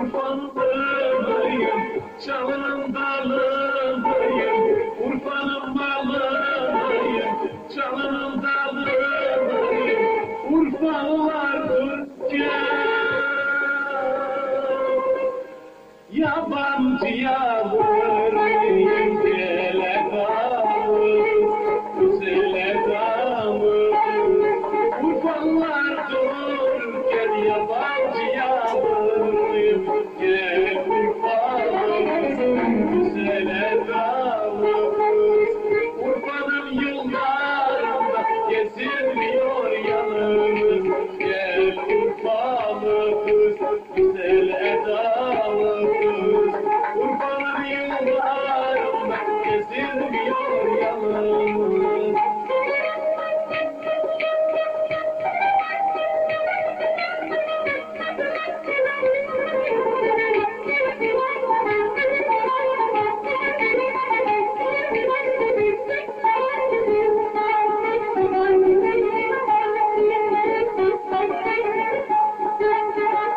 Urfa'nın balıyım, çalının dalındayım. Urfa'nın balıyım, çalının dalındayım. Urfalılardır Yabancıya Urfalı kız, güzel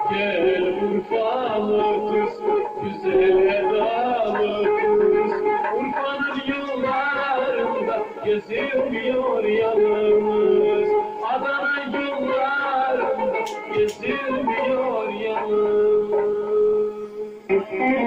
Gel Urfalı kız, güzel edalı kız. Urfa'nın yollarında gezilmiyor yalnız.